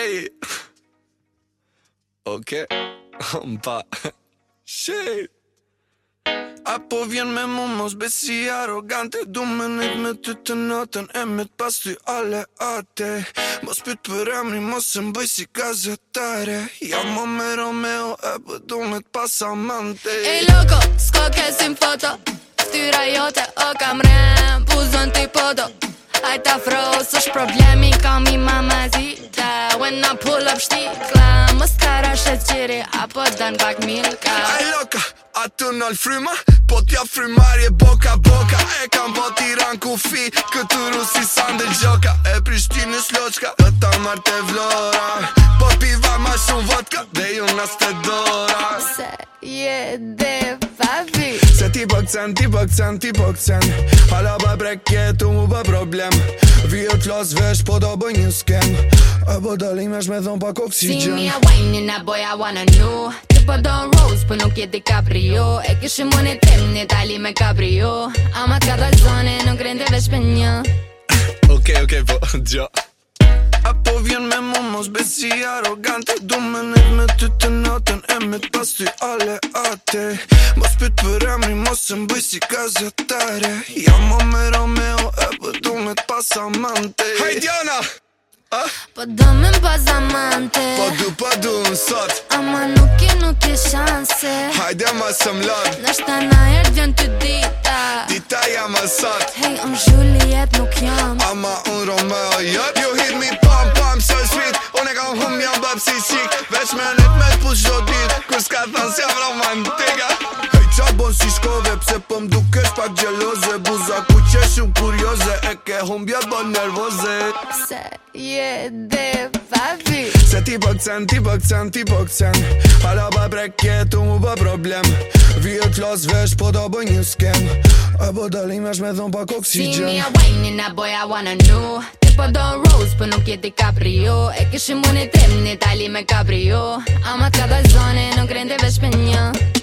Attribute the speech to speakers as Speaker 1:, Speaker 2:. Speaker 1: Shej Oke Më pa Apo vjen me mu mos besi arogante Du me nek me ty të natën E me të pas ty ale ate Mos pyt për emri mos se mbëj si gazetare Ja mo me Romeo e për po du me të pas
Speaker 2: amante E loko, s'ko kesim foto Ftyra jote o kam rem Puzon t'i podo Ajta fro, s'esh problemi kam ima when I pull up shtikla Mëskara shëqiri, apo dan pak milka Aj loka,
Speaker 1: a të nëll fryma Po t'ja frymarje boka boka E kam po tiran ku fi rusi san dhe gjoka E prishtinë sloqka, e ta marte vlora Po piva ma shumë vodka Dhe ju nas të Se je dhe babi Se ti po këcen, ti po ti po Hala pa breket, mu pa problem Vi e t'las vesh, po do bëj një skem A po dalim është me thonë pak oksigen See me a wine
Speaker 2: in a boy I wanna know Tu pa don rose për po nuk jeti kaprio E kishë mu në tem në tali me kaprio A ma të ka dalë zone nuk veç për një
Speaker 1: Okej, okay, okej, okay, po, gjo A po vjen me mu mos besi arogante Du me nëk me ty të natën e me të pas ty ale ate Mos pyt për emri mos se mbëj si gazetare Ja mo me Romeo e për po du me të pas amante Hajdiana! Diana! Po do me mbaz
Speaker 2: amante Po
Speaker 1: du po du në sot
Speaker 2: Ama nuk e nuk e shanse Hajde
Speaker 1: ma së mlon
Speaker 2: Nështë ta na erë vjen të dita
Speaker 1: Dita jam e sot Hej, unë Juliet nuk jam Ama unë Romeo jot You hit me pam pam so sweet Unë e kam hum jam bëpsi, si qik Veç me nit me t'pull qdo dit Kur s'ka thans jam romantika pse pëm po mdukesh pak gjeloze Buza ku qe shumë kurioze E ke humbja bë nervoze Se
Speaker 2: je dhe
Speaker 1: Se ti bë po kcen, ti bë po kcen, ti bë kcen Hala bë prekje, tu mu bë problem Vijë klas vesh, po do bë një skem A bë dalim është shme dhëm pak oksigen Si mi a wine
Speaker 2: a boy I wanna know Po Don Rose, po nuk jeti Caprio E kishim unë i tem një tali me Caprio Ama të ka dalë zone, nuk rende vesh për një